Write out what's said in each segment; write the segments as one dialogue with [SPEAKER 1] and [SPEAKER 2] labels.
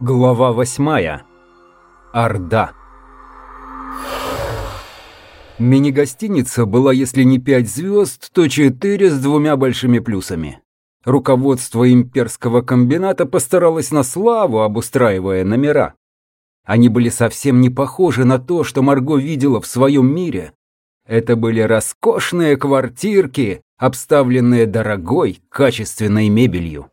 [SPEAKER 1] Глава восьмая. Орда. Мини-гостиница была, если не пять звезд, то четыре с двумя большими плюсами. Руководство имперского комбината постаралось на славу, обустраивая номера. Они были совсем не похожи на то, что Марго видела в своем мире. Это были роскошные квартирки, обставленные дорогой, качественной мебелью.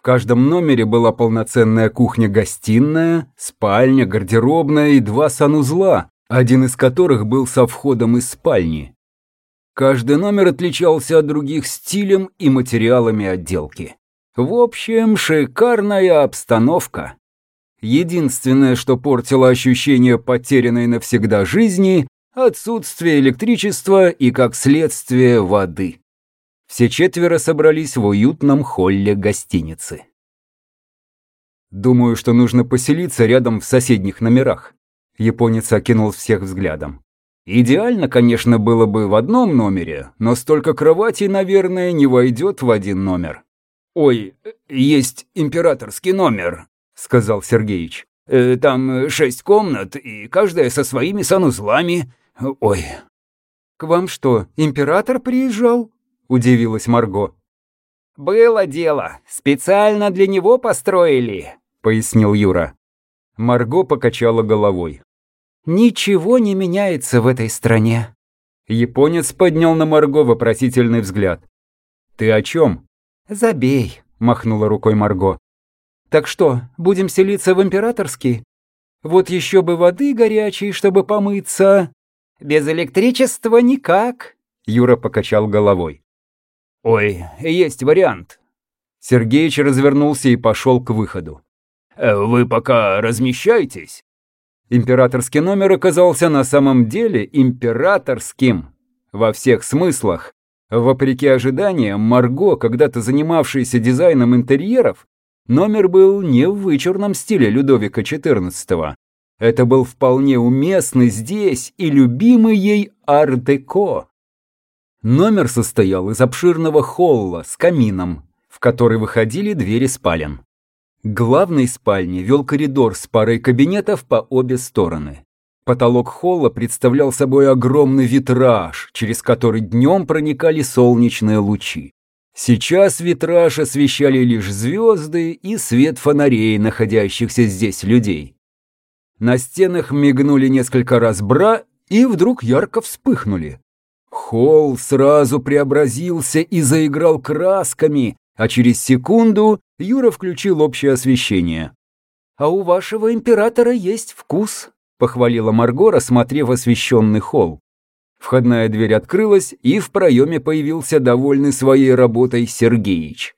[SPEAKER 1] В каждом номере была полноценная кухня-гостиная, спальня, гардеробная и два санузла, один из которых был со входом из спальни. Каждый номер отличался от других стилем и материалами отделки. В общем, шикарная обстановка. Единственное, что портило ощущение потерянной навсегда жизни – отсутствие электричества и, как следствие, воды. Все четверо собрались в уютном холле гостиницы. «Думаю, что нужно поселиться рядом в соседних номерах», — японец окинул всех взглядом. «Идеально, конечно, было бы в одном номере, но столько кроватей, наверное, не войдет в один номер». «Ой, есть императорский номер», — сказал Сергеич. «Э, «Там шесть комнат, и каждая со своими санузлами. Ой».
[SPEAKER 2] «К вам что, император приезжал?» Удивилась Марго.
[SPEAKER 3] «Было дело. Специально для него построили», — пояснил Юра.
[SPEAKER 1] Марго покачала головой.
[SPEAKER 2] «Ничего не меняется в этой стране».
[SPEAKER 1] Японец поднял на Марго вопросительный взгляд. «Ты о чем?»
[SPEAKER 2] «Забей», — махнула рукой Марго.
[SPEAKER 3] «Так что, будем селиться в Императорский? Вот еще бы воды горячей, чтобы помыться. Без электричества никак», — Юра покачал головой.
[SPEAKER 1] «Ой, есть вариант». Сергеич развернулся и пошел к выходу. «Э, «Вы пока размещайтесь». Императорский номер оказался на самом деле императорским. Во всех смыслах. Вопреки ожиданиям, Марго, когда-то занимавшаяся дизайном интерьеров, номер был не в вычурном стиле Людовика XIV. Это был вполне уместный здесь и любимый ей ар-деко. Номер состоял из обширного холла с камином, в который выходили двери спален. К главной спальне вел коридор с парой кабинетов по обе стороны. Потолок холла представлял собой огромный витраж, через который днем проникали солнечные лучи. Сейчас витраж освещали лишь звезды и свет фонарей, находящихся здесь людей. На стенах мигнули несколько раз бра и вдруг ярко вспыхнули. Холл сразу преобразился и заиграл красками, а через секунду Юра включил общее освещение.
[SPEAKER 2] «А у вашего императора есть вкус», — похвалила Марго, рассмотрев освещенный холл.
[SPEAKER 1] Входная дверь открылась, и в проеме появился довольный своей работой Сергеич.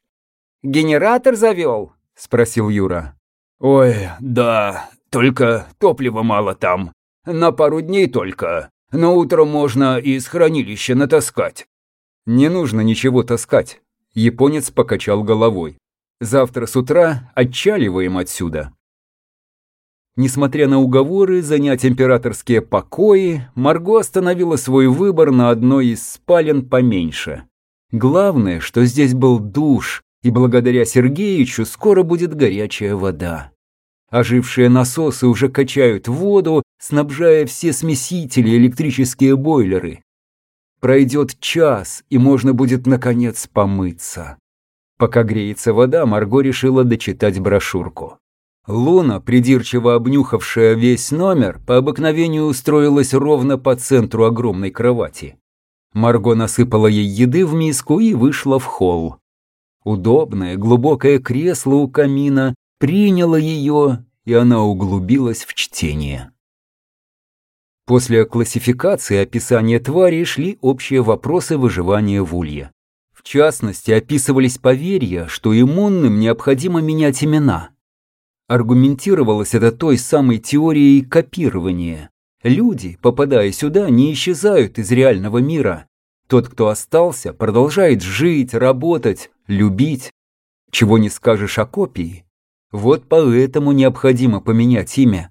[SPEAKER 3] «Генератор завел?» — спросил Юра.
[SPEAKER 4] «Ой, да, только топлива мало там. На пару дней только но утром можно из хранилища натаскать».
[SPEAKER 1] «Не нужно ничего таскать», — японец покачал головой. «Завтра с утра отчаливаем отсюда». Несмотря на уговоры занять императорские покои, Марго остановила свой выбор на одной из спален поменьше. Главное, что здесь был душ, и благодаря Сергеичу скоро будет горячая вода. Ожившие насосы уже качают воду, снабжая все смесители и электрические бойлеры. Пройдет час, и можно будет, наконец, помыться. Пока греется вода, Марго решила дочитать брошюрку. Луна, придирчиво обнюхавшая весь номер, по обыкновению устроилась ровно по центру огромной кровати. Марго насыпала ей еды в миску и вышла в холл. Удобное, глубокое кресло у камина приняло ее, и она углубилась в чтение. После классификации описания твари шли общие вопросы выживания в улье. В частности, описывались поверья, что иммунным необходимо менять имена. Аргументировалось это той самой теорией копирования. Люди, попадая сюда, не исчезают из реального мира. Тот, кто остался, продолжает жить, работать, любить. Чего не скажешь о копии. Вот поэтому необходимо поменять имя.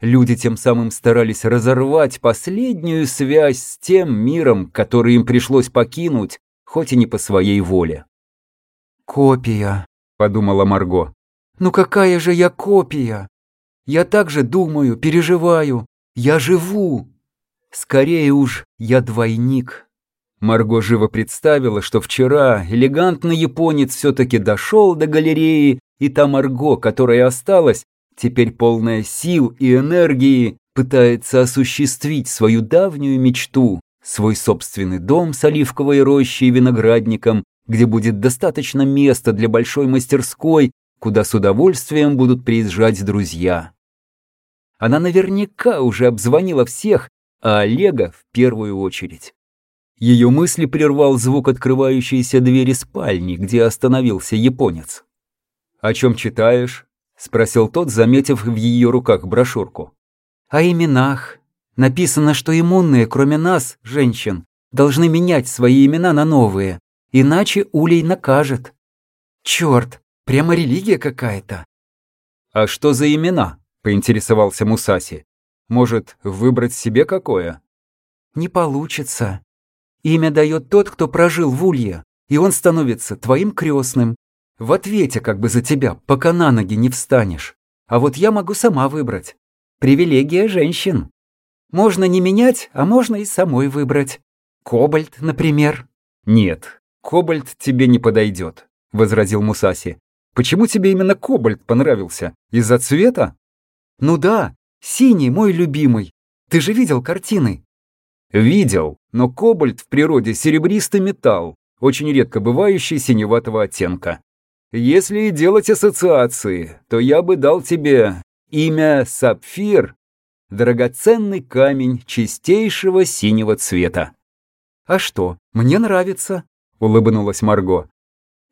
[SPEAKER 1] Люди тем самым старались разорвать последнюю связь с тем миром, который им пришлось покинуть, хоть и не по своей воле.
[SPEAKER 2] «Копия», — подумала Марго.
[SPEAKER 3] Ну какая же я копия? Я также думаю, переживаю. Я живу. Скорее уж, я двойник.
[SPEAKER 1] Марго живо представила, что вчера элегантный японец все-таки дошел до галереи, и та Марго, которая осталась, теперь полная сил и энергии, пытается осуществить свою давнюю мечту, свой собственный дом с оливковой рощей и виноградником, где будет достаточно места для большой мастерской, куда с удовольствием будут приезжать друзья. Она наверняка уже обзвонила всех, а Олега в первую очередь. Ее мысли прервал звук открывающейся двери спальни, где остановился японец. «О чем читаешь?» — спросил тот, заметив в ее руках брошюрку.
[SPEAKER 3] «О именах. Написано, что иммунные, кроме нас, женщин, должны менять свои имена на новые, иначе Улей накажет. Черт, прямо религия какая-то».
[SPEAKER 1] «А что за имена?» — поинтересовался Мусаси. «Может, выбрать себе какое?»
[SPEAKER 3] «Не получится. Имя дает тот, кто прожил в Улье, и он становится твоим крестным. В ответе как бы за тебя, пока на ноги не встанешь. А вот я могу сама выбрать. Привилегия женщин. Можно не менять, а можно и самой выбрать. Кобальт, например.
[SPEAKER 1] Нет, кобальт тебе не подойдет, возразил Мусаси. Почему тебе именно кобальт понравился? Из-за цвета?
[SPEAKER 3] Ну да, синий мой любимый. Ты же видел картины?
[SPEAKER 1] Видел, но кобальт в природе серебристый металл, очень редко бывающий синеватого оттенка. Если делать ассоциации, то я бы дал тебе имя Сапфир, драгоценный камень чистейшего синего цвета.
[SPEAKER 3] «А что, мне нравится», — улыбнулась Марго.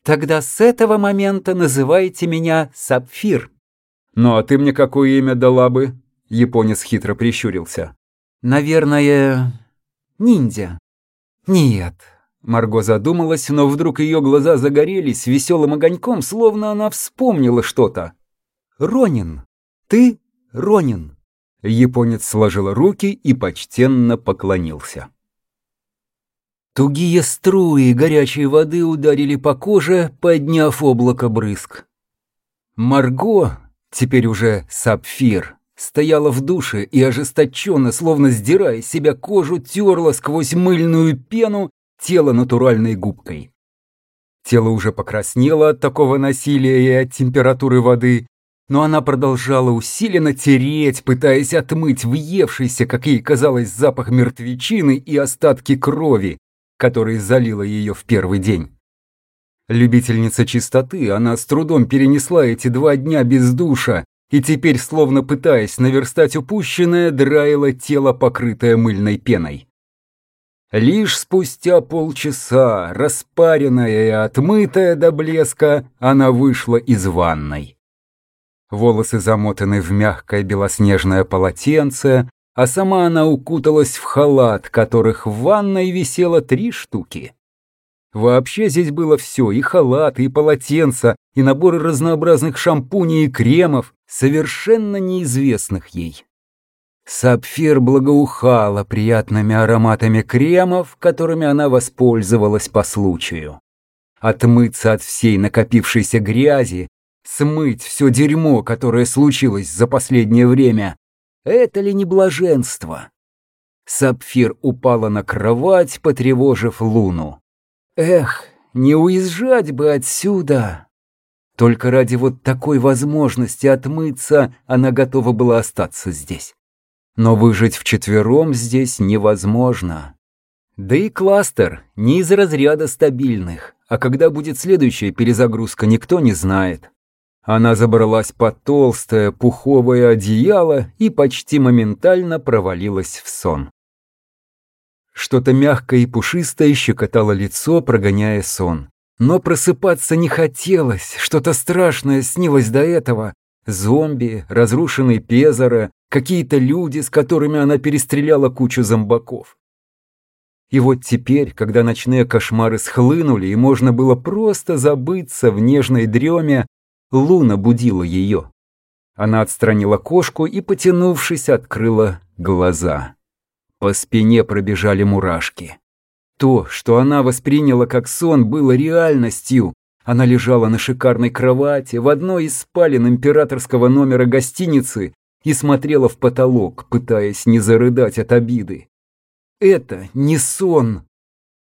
[SPEAKER 3] «Тогда с этого момента называйте меня Сапфир».
[SPEAKER 1] «Ну а ты мне какое имя дала бы?» Японец хитро прищурился.
[SPEAKER 3] «Наверное, ниндзя». «Нет».
[SPEAKER 1] Марго задумалась, но вдруг ее глаза загорелись веселым огоньком, словно она вспомнила что-то.
[SPEAKER 3] «Ронин! Ты Ронин!»
[SPEAKER 1] Японец сложил руки и почтенно поклонился.
[SPEAKER 3] Тугие струи горячей воды ударили по коже, подняв облако брызг.
[SPEAKER 1] Марго, теперь уже сапфир, стояла в душе и ожесточенно, словно сдирая с себя кожу, терла сквозь мыльную пену тело натуральной губкой. Тело уже покраснело от такого насилия и от температуры воды, но она продолжала усиленно тереть, пытаясь отмыть въевшийся, как ей казалось, запах мертвечины и остатки крови, который залила ее в первый день. Любительница чистоты, она с трудом перенесла эти два дня без душа, и теперь, словно пытаясь наверстать упущенное, драила тело, покрытое мыльной пеной. Лишь спустя полчаса, распаренная и отмытая до блеска, она вышла из ванной. Волосы замотаны в мягкое белоснежное полотенце, а сама она укуталась в халат, которых в ванной висело три штуки. Вообще здесь было все, и халаты, и полотенца, и наборы разнообразных шампуней и кремов, совершенно неизвестных ей. Сапфир благоухала приятными ароматами кремов, которыми она воспользовалась по случаю. Отмыться от всей накопившейся грязи, смыть все дерьмо, которое случилось за последнее время, это ли не блаженство? Сапфир упала на кровать, потревожив луну. Эх, не уезжать бы отсюда. Только ради вот такой возможности отмыться она готова была остаться здесь. Но выжить вчетвером здесь невозможно. Да и кластер не из разряда стабильных, а когда будет следующая перезагрузка, никто не знает. Она забралась под толстое пуховое одеяло и почти моментально провалилась в сон. Что-то мягкое и пушистое щекотало лицо, прогоняя сон. Но просыпаться не хотелось, что-то страшное снилось до этого. Зомби, разрушенный Пезаро, какие-то люди, с которыми она перестреляла кучу зомбаков. И вот теперь, когда ночные кошмары схлынули и можно было просто забыться в нежной дреме, Луна будила ее. Она отстранила кошку и, потянувшись, открыла глаза. По спине пробежали мурашки. То, что она восприняла как сон, было реальностью. Она лежала на шикарной кровати в одной из спален императорского номера гостиницы и смотрела в потолок, пытаясь не зарыдать от обиды. Это не сон.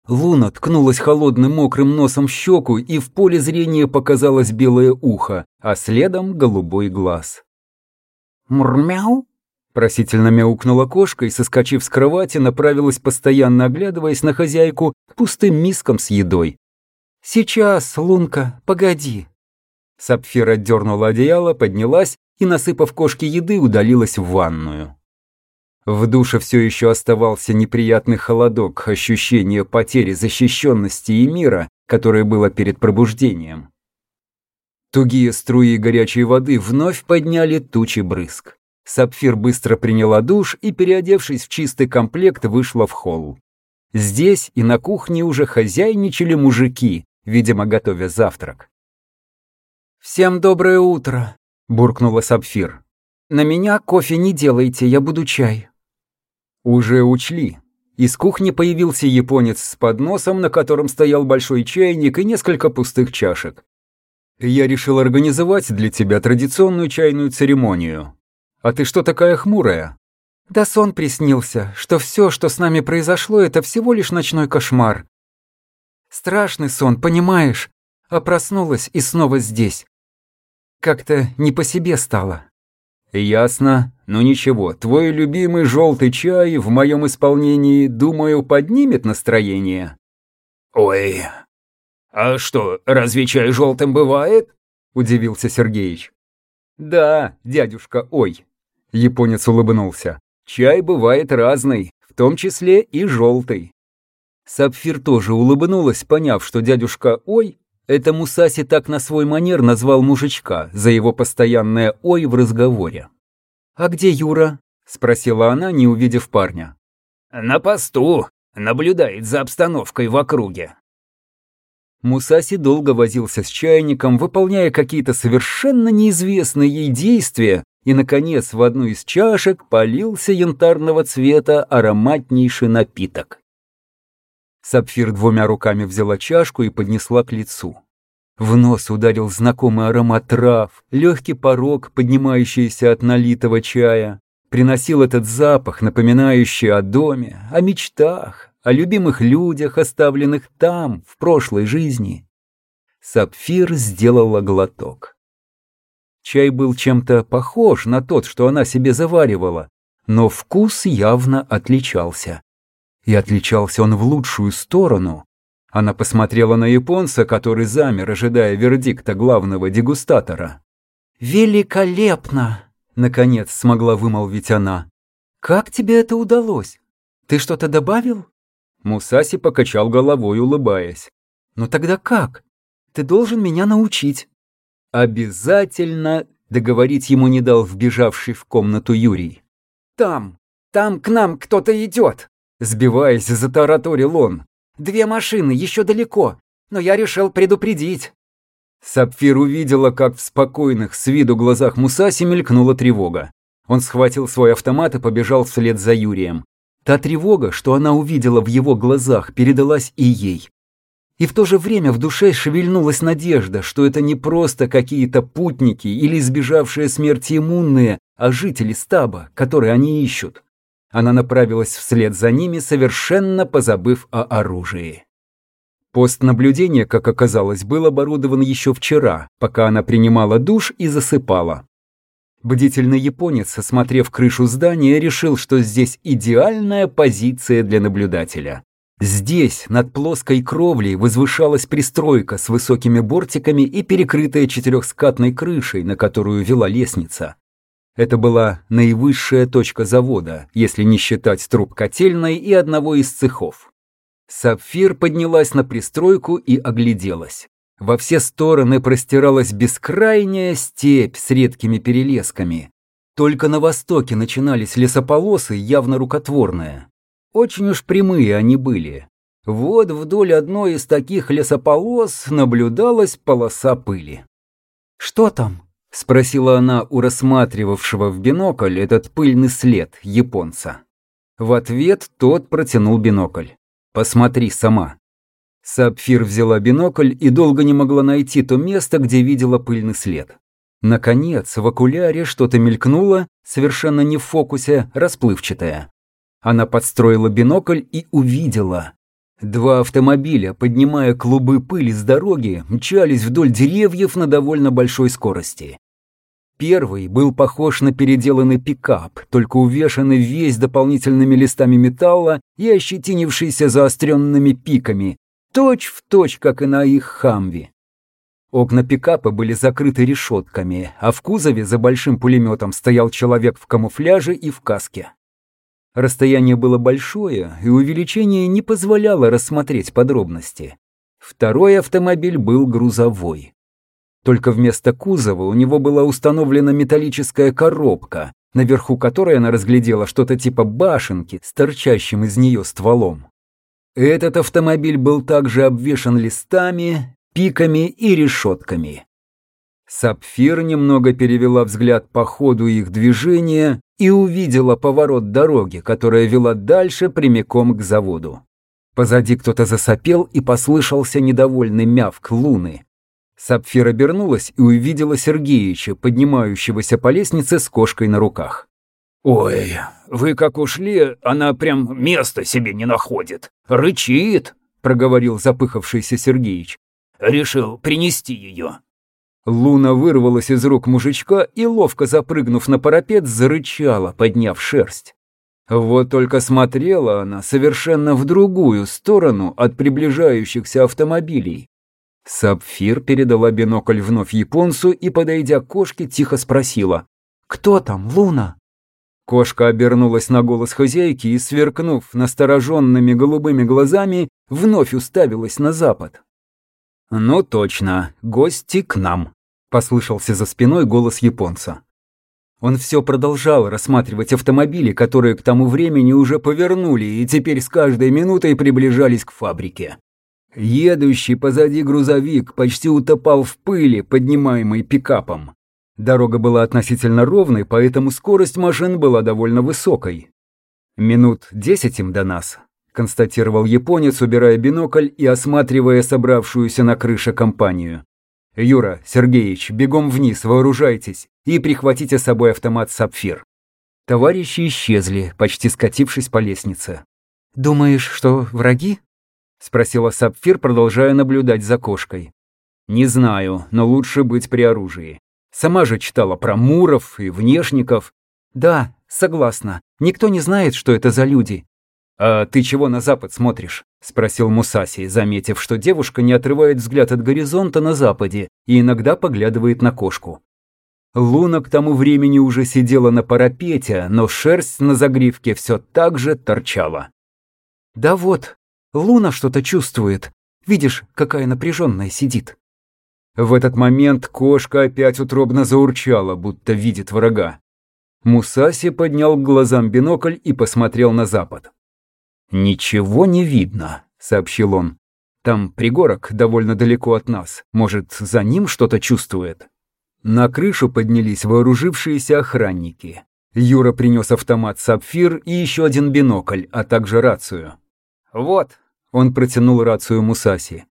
[SPEAKER 1] Луна ткнулась холодным мокрым носом в щеку, и в поле зрения показалось белое ухо, а следом голубой глаз.
[SPEAKER 2] «Мурмяу?»
[SPEAKER 1] Просительно мяукнула кошка и, соскочив с кровати, направилась, постоянно оглядываясь на хозяйку, пустым миском с едой.
[SPEAKER 3] «Сейчас, Лунка, погоди».
[SPEAKER 1] Сапфир отдернула одеяло, поднялась и, насыпав кошке еды, удалилась в ванную. В душе все еще оставался неприятный холодок, ощущение потери защищенности и мира, которое было перед пробуждением. Тугие струи горячей воды вновь подняли тучи брызг. Сапфир быстро приняла душ и, переодевшись в чистый комплект, вышла в холл. Здесь и на кухне уже хозяйничали мужики, видимо, готовя завтрак.
[SPEAKER 3] «Всем доброе утро», — буркнула Сапфир. «На меня кофе не делайте, я буду чай».
[SPEAKER 1] Уже учли. Из кухни появился японец с подносом, на котором стоял большой чайник и несколько пустых чашек. Я решил организовать для тебя традиционную чайную церемонию. А ты что такая хмурая?
[SPEAKER 3] Да сон приснился, что все, что с нами произошло, это всего лишь ночной кошмар. Страшный сон, понимаешь? А проснулась и снова здесь. Как-то не по себе стало.
[SPEAKER 1] Ясно. Ну ничего, твой любимый желтый чай в моем исполнении, думаю, поднимет настроение.
[SPEAKER 4] Ой, а что, разве чай желтым бывает?
[SPEAKER 1] Удивился Сергеич. Да, дядюшка, ой. Японец улыбнулся. Чай бывает разный, в том числе и желтый. Сапфир тоже улыбнулась, поняв, что дядюшка «Ой» — это Мусаси так на свой манер назвал мужичка за его постоянное «Ой» в разговоре. «А где Юра?» — спросила она, не увидев парня.
[SPEAKER 4] «На посту. Наблюдает за обстановкой в округе».
[SPEAKER 1] Мусаси долго возился с чайником, выполняя какие-то совершенно неизвестные ей действия, и, наконец, в одну из чашек полился янтарного цвета ароматнейший напиток. Сапфир двумя руками взяла чашку и поднесла к лицу. В нос ударил знакомый аромат трав, легкий порог, поднимающийся от налитого чая. Приносил этот запах, напоминающий о доме, о мечтах, о любимых людях, оставленных там, в прошлой жизни. Сапфир сделала глоток. Чай был чем-то похож на тот, что она себе заваривала, но вкус явно отличался. И отличался он в лучшую сторону. Она посмотрела на японца, который замер, ожидая вердикта главного дегустатора.
[SPEAKER 3] «Великолепно!» — наконец смогла вымолвить она. «Как тебе это удалось? Ты что-то добавил?»
[SPEAKER 1] Мусаси покачал головой, улыбаясь.
[SPEAKER 3] «Ну тогда как? Ты должен меня научить».
[SPEAKER 1] «Обязательно!» — договорить ему не дал вбежавший в комнату Юрий.
[SPEAKER 2] «Там, там к нам кто-то идет!»
[SPEAKER 1] Сбиваясь, затараторил он.
[SPEAKER 2] «Две машины, еще далеко, но я решил предупредить».
[SPEAKER 1] Сапфир увидела, как в спокойных с виду глазах Мусаси мелькнула тревога. Он схватил свой автомат и побежал вслед за Юрием. Та тревога, что она увидела в его глазах, передалась и ей. И в то же время в душе шевельнулась надежда, что это не просто какие-то путники или избежавшие смерти иммунные, а жители стаба, которые они ищут. Она направилась вслед за ними, совершенно позабыв о оружии. Пост наблюдения, как оказалось, был оборудован еще вчера, пока она принимала душ и засыпала. Бдительный японец, осмотрев крышу здания, решил, что здесь идеальная позиция для наблюдателя. Здесь, над плоской кровлей, возвышалась пристройка с высокими бортиками и перекрытая четырехскатной крышей, на которую вела лестница. Это была наивысшая точка завода, если не считать труб котельной и одного из цехов. Сапфир поднялась на пристройку и огляделась. Во все стороны простиралась бескрайняя степь с редкими перелесками. Только на востоке начинались лесополосы, явно рукотворные. Очень уж прямые они были. Вот вдоль одной из таких лесополос наблюдалась полоса пыли.
[SPEAKER 3] «Что там?»
[SPEAKER 1] — спросила она у рассматривавшего в бинокль этот пыльный след японца. В ответ тот протянул бинокль. «Посмотри сама». Сапфир взяла бинокль и долго не могла найти то место, где видела пыльный след. Наконец, в окуляре что-то мелькнуло, совершенно не в фокусе, расплывчатое. Она подстроила бинокль и увидела. Два автомобиля, поднимая клубы пыли с дороги, мчались вдоль деревьев на довольно большой скорости. Первый был похож на переделанный пикап, только увешанный весь дополнительными листами металла и ощетинившийся заостренными пиками, точь в точь, как и на их хамви. Окна пикапа были закрыты решетками, а в кузове за большим пулеметом стоял человек в камуфляже и в каске. Расстояние было большое, и увеличение не позволяло рассмотреть подробности. Второй автомобиль был грузовой. Только вместо кузова у него была установлена металлическая коробка, наверху которой она разглядела что-то типа башенки с торчащим из нее стволом. Этот автомобиль был также обвешан листами, пиками и решетками. Сапфир немного перевела взгляд по ходу их движения и увидела поворот дороги, которая вела дальше прямиком к заводу. Позади кто-то засопел и послышался недовольный мявк луны. Сапфир обернулась и увидела Сергеича, поднимающегося по лестнице с кошкой на руках.
[SPEAKER 4] «Ой, вы как ушли, она прям места себе не находит. Рычит», — проговорил запыхавшийся Сергеич. «Решил принести ее».
[SPEAKER 1] Луна вырвалась из рук мужичка и, ловко запрыгнув на парапет, зарычала, подняв шерсть. Вот только смотрела она совершенно в другую сторону от приближающихся автомобилей. Сапфир передала бинокль вновь японцу и, подойдя к кошке, тихо спросила. «Кто там, Луна?» Кошка обернулась на голос хозяйки и, сверкнув настороженными голубыми глазами, вновь уставилась на запад. «Ну точно, гости к нам», — послышался за спиной голос японца. Он все продолжал рассматривать автомобили, которые к тому времени уже повернули и теперь с каждой минутой приближались к фабрике. Едущий позади грузовик почти утопал в пыли, поднимаемой пикапом. Дорога была относительно ровной, поэтому скорость машин была довольно высокой. «Минут десять им до нас», — констатировал японец, убирая бинокль и осматривая собравшуюся на крыше компанию. «Юра, Сергеич, бегом вниз, вооружайтесь и прихватите с собой автомат «Сапфир». Товарищи исчезли, почти скатившись по лестнице. «Думаешь, что враги?» — спросила Сапфир, продолжая наблюдать за кошкой. «Не знаю, но лучше быть при оружии. Сама же читала про муров и внешников». «Да, согласна. Никто не знает, что это за люди». «А ты чего на запад смотришь?» — спросил Мусаси, заметив, что девушка не отрывает взгляд от горизонта на западе и иногда поглядывает на кошку. Луна к тому времени уже сидела на парапете, но шерсть на загривке все так же торчала. «Да вот, Луна что-то чувствует. Видишь, какая напряженная сидит. В этот момент кошка опять утробно заурчала, будто видит врага. Мусаси поднял глазам бинокль и посмотрел на запад. «Ничего не видно», — сообщил он. «Там пригорок довольно далеко от нас. Может, за ним что-то чувствует?» На крышу поднялись вооружившиеся охранники. Юра принес автомат «Сапфир» и еще один бинокль, а также рацию.
[SPEAKER 2] «Вот,
[SPEAKER 1] он протянул рацию Мусаси.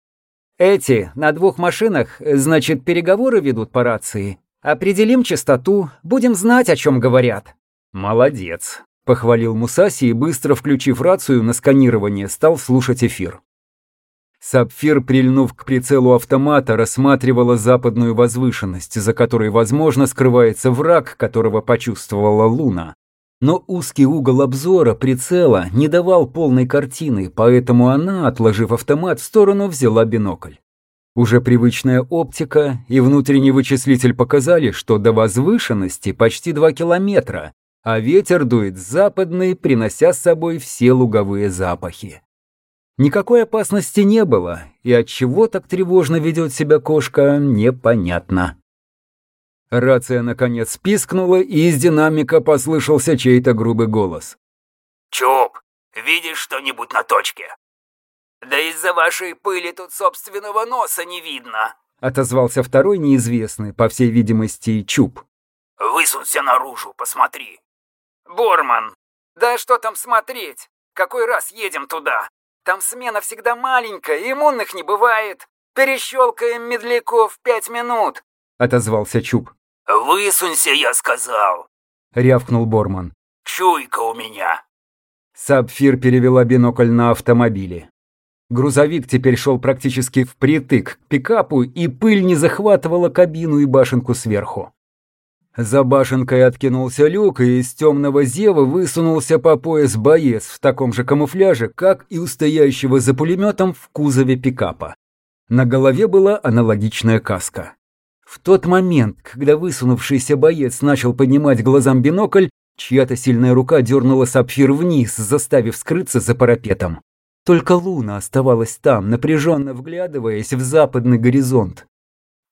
[SPEAKER 2] «Эти на двух машинах, значит, переговоры ведут по рации. Определим частоту, будем знать, о чем говорят».
[SPEAKER 1] «Молодец», — похвалил Мусаси и, быстро включив рацию на сканирование, стал слушать эфир. Сапфир, прильнув к прицелу автомата, рассматривала западную возвышенность, за которой, возможно, скрывается враг, которого почувствовала Луна. Но узкий угол обзора прицела не давал полной картины, поэтому она, отложив автомат в сторону, взяла бинокль. Уже привычная оптика и внутренний вычислитель показали, что до возвышенности почти 2 километра, а ветер дует западный, принося с собой все луговые запахи. Никакой опасности не было, и от чего так тревожно ведет себя кошка, непонятно. Рация, наконец, пискнула, и из динамика послышался чей-то грубый голос.
[SPEAKER 5] «Чуб, видишь что-нибудь на точке?» «Да из-за вашей пыли тут собственного носа не видно», —
[SPEAKER 1] отозвался второй неизвестный, по всей видимости, Чуб.
[SPEAKER 5] «Высунься наружу, посмотри».
[SPEAKER 2] «Борман, да что там смотреть? Какой раз едем туда? Там смена всегда маленькая, иммунных не бывает. Перещелкаем медляков пять минут», — отозвался Чуб.
[SPEAKER 5] «Высунься, я сказал», —
[SPEAKER 1] рявкнул Борман.
[SPEAKER 5] «Чуйка у меня».
[SPEAKER 1] Сапфир перевела бинокль на автомобиле. Грузовик теперь шел практически впритык к пикапу, и пыль не захватывала кабину и башенку сверху. За башенкой откинулся люк, и из темного зева высунулся по пояс боец в таком же камуфляже, как и у стоящего за пулеметом в кузове пикапа. На голове была аналогичная каска. В тот момент, когда высунувшийся боец начал поднимать глазам бинокль, чья-то сильная рука дернула сапфир вниз, заставив скрыться за парапетом. Только Луна оставалась там, напряженно вглядываясь в западный горизонт.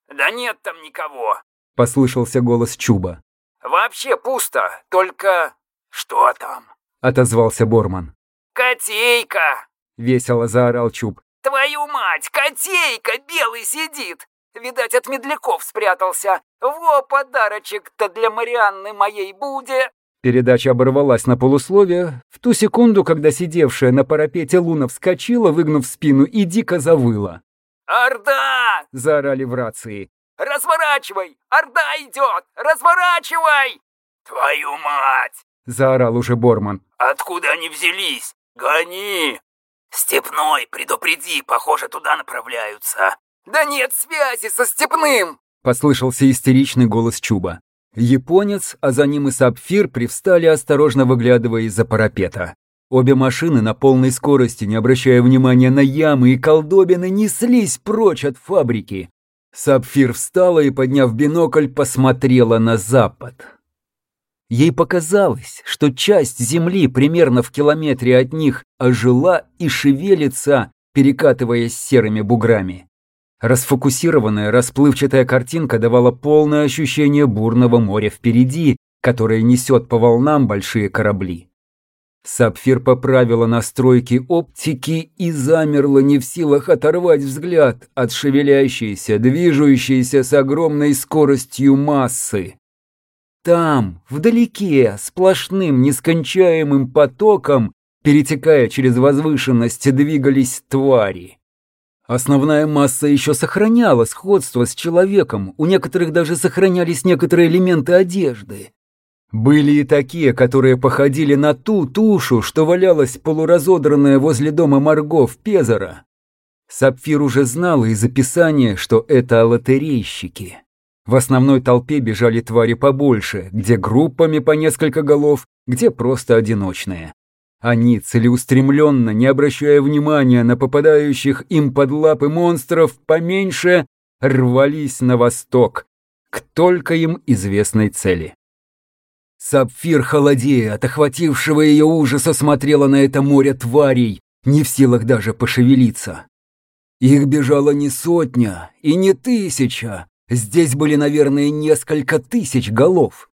[SPEAKER 5] «Да нет там никого», —
[SPEAKER 1] послышался голос Чуба.
[SPEAKER 5] «Вообще пусто, только...» «Что там?»
[SPEAKER 1] — отозвался Борман.
[SPEAKER 5] «Котейка!»
[SPEAKER 1] — весело заорал Чуб.
[SPEAKER 5] «Твою мать, котейка белый сидит! Видать, от медляков спрятался. Во, подарочек-то для Марианны моей буде!»
[SPEAKER 1] Передача оборвалась на полусловие в ту секунду, когда сидевшая на парапете Луна вскочила, выгнув спину, и дико завыла.
[SPEAKER 5] «Орда!»
[SPEAKER 1] — заорали в рации.
[SPEAKER 5] Разворачивай! Орда идет! Разворачивай!» «Твою мать!»
[SPEAKER 1] — заорал уже Борман.
[SPEAKER 5] «Откуда они взялись? Гони!» «Степной, предупреди, похоже, туда направляются». «Да нет связи со Степным!»
[SPEAKER 1] — послышался истеричный голос Чуба. Японец, а за ним и Сапфир привстали, осторожно выглядывая из-за парапета. Обе машины на полной скорости, не обращая внимания на ямы и колдобины, неслись прочь от фабрики. Сапфир встала и, подняв бинокль, посмотрела на запад. Ей показалось, что часть земли примерно в километре от них ожила и шевелится, перекатываясь серыми буграми. Расфокусированная, расплывчатая картинка давала полное ощущение бурного моря впереди, которое несет по волнам большие корабли. Сапфир поправила настройки оптики и замерла не в силах оторвать взгляд от шевелящейся, движущейся с огромной скоростью массы. Там, вдалеке, сплошным нескончаемым потоком, перетекая через возвышенности, двигались твари. Основная масса еще сохраняла сходство с человеком, у некоторых даже сохранялись некоторые элементы одежды. Были и такие, которые походили на ту тушу, что валялась полуразодранная возле дома Марго в Пезаро. Сапфир уже знала из описания, что это лотерейщики. В основной толпе бежали твари побольше, где группами по несколько голов, где просто одиночные. Они целеустремленно, не обращая внимания на попадающих им под лапы монстров, поменьше рвались на восток, к только им известной цели. Сапфир, холодея от охватившего ее ужаса, смотрела на это море тварей, не в силах даже пошевелиться. Их бежало не сотня и не тысяча, здесь были, наверное, несколько тысяч голов.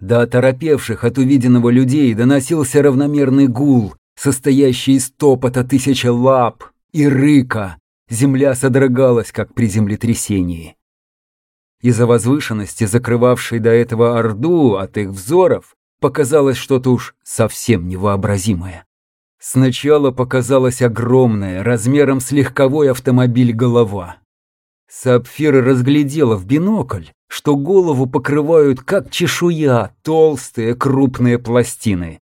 [SPEAKER 1] До оторопевших от увиденного людей доносился равномерный гул, состоящий из топота тысячи лап и рыка. Земля содрогалась, как при землетрясении. Из-за возвышенности, закрывавшей до этого Орду от их взоров, показалось что-то уж совсем невообразимое. Сначала показалась огромная, размером с легковой автомобиль голова. Сапфир разглядела в бинокль, что голову покрывают как чешуя толстые крупные пластины.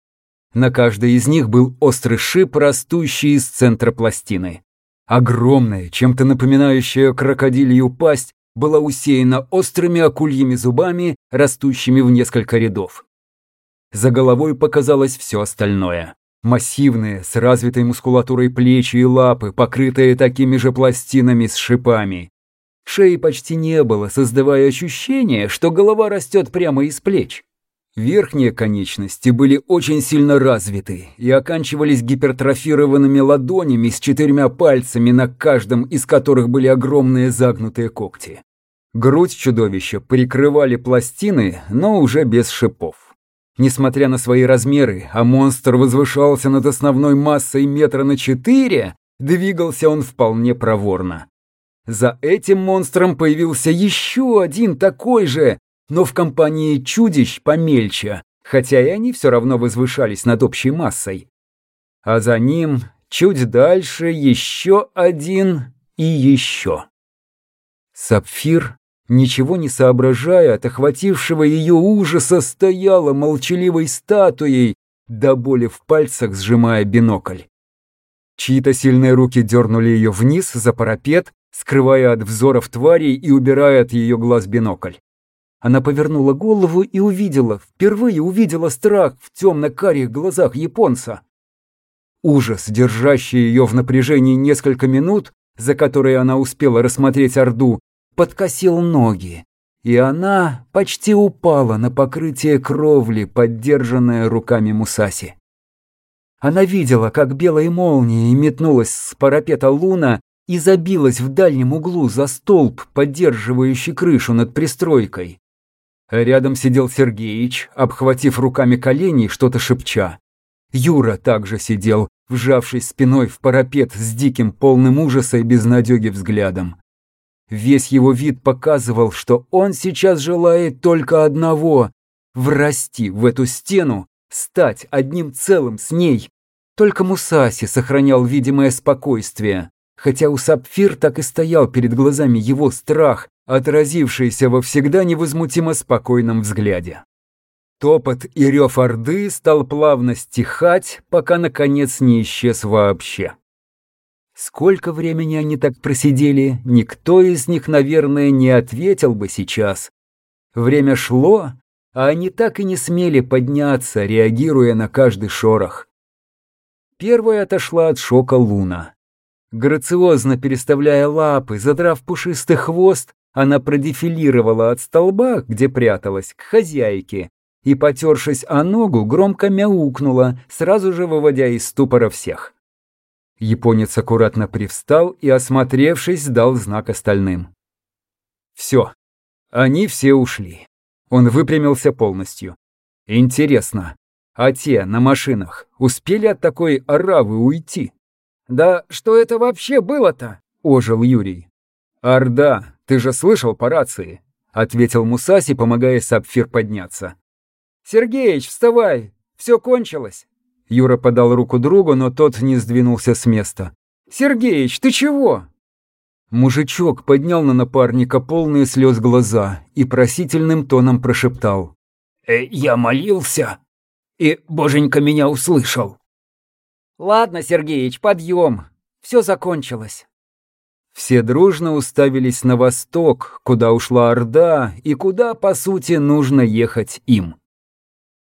[SPEAKER 1] На каждой из них был острый шип, растущий из центра пластины. Огромная, чем-то напоминающая крокодилью пасть, была усеяна острыми акульями зубами, растущими в несколько рядов. За головой показалось все остальное. Массивные, с развитой мускулатурой плечи и лапы, покрытые такими же пластинами с шипами. Шеи почти не было, создавая ощущение, что голова растет прямо из плеч. Верхние конечности были очень сильно развиты и оканчивались гипертрофированными ладонями с четырьмя пальцами, на каждом из которых были огромные загнутые когти. Грудь чудовища прикрывали пластины, но уже без шипов. Несмотря на свои размеры, а монстр возвышался над основной массой метра на четыре, двигался он вполне проворно. За этим монстром появился еще один такой же, но в компании чудищ помельче, хотя и они все равно возвышались над общей массой. А за ним Чуть дальше еще один и еще. Сапфир, ничего не соображая от охватившего ее ужаса, стояла молчаливой статуей, до боли в пальцах сжимая бинокль. Чьи-то сильные руки дернули ее вниз за парапет, скрывая от взоров тварей и убирая от ее глаз бинокль. Она повернула голову и увидела, впервые увидела страх в темно-карих глазах японца. Ужас, держащий ее в напряжении несколько минут, за которые она успела рассмотреть Орду, подкосил ноги, и она почти упала на покрытие кровли, поддержанное руками Мусаси. Она видела, как белая молния метнулась с парапета луна и забилась в дальнем углу за столб, поддерживающий крышу над пристройкой. Рядом сидел Сергеич, обхватив руками колени, что-то шепча. Юра также сидел, вжавшись спиной в парапет с диким, полным ужаса и безнадеги взглядом. Весь его вид показывал, что он сейчас желает только одного — врасти в эту стену, стать одним целым с ней. Только Мусаси сохранял видимое спокойствие, хотя у Сапфир так и стоял перед глазами его страх, отразившийся во всегда невозмутимо спокойном взгляде. Топот и рев Орды стал плавно стихать, пока, наконец, не исчез вообще. Сколько времени они так просидели, никто из них, наверное, не ответил бы сейчас. Время шло, а они так и не смели подняться, реагируя на каждый шорох. Первая отошла от шока Луна. Грациозно переставляя лапы, задрав пушистый хвост, она продефилировала от столба, где пряталась, к хозяйке, и, потершись о ногу, громко мяукнула, сразу же выводя из ступора всех. Японец аккуратно привстал и, осмотревшись, дал знак остальным. Все, они все ушли. Он выпрямился полностью. Интересно, а те на машинах успели от такой оравы уйти?
[SPEAKER 2] «Да что это вообще было-то?»
[SPEAKER 1] – ожил Юрий. «Орда, ты же слышал по рации?» — ответил Мусаси, помогая Сапфир подняться.
[SPEAKER 2] «Сергеич, вставай! Все кончилось!»
[SPEAKER 1] Юра подал руку другу, но тот не сдвинулся с места.
[SPEAKER 2] «Сергеич, ты чего?»
[SPEAKER 1] Мужичок поднял на напарника полные слез глаза и просительным тоном прошептал.
[SPEAKER 4] «Э, «Я молился, и боженька меня услышал».
[SPEAKER 2] «Ладно, Сергеич, подъем. Все закончилось».
[SPEAKER 1] Все дружно уставились на восток, куда ушла Орда и куда, по сути, нужно ехать им.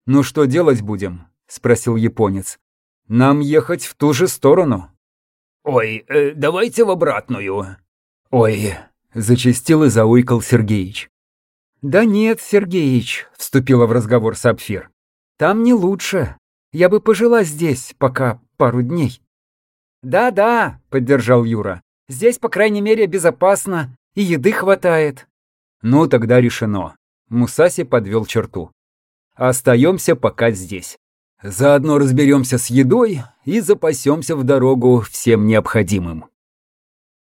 [SPEAKER 1] «Ну что делать будем?» — спросил японец. «Нам ехать в ту же сторону».
[SPEAKER 4] «Ой, э, давайте в обратную». «Ой», —
[SPEAKER 1] зачастил и зауйкал Сергеич.
[SPEAKER 2] «Да нет, Сергеич», — вступила в разговор Сапфир. «Там не лучше. Я бы пожила здесь пока пару дней». «Да-да», — поддержал Юра. Здесь, по крайней мере, безопасно, и еды хватает».
[SPEAKER 1] «Ну, тогда решено». Мусаси подвел черту. «Остаемся пока здесь. Заодно разберемся с едой и запасемся в дорогу всем необходимым».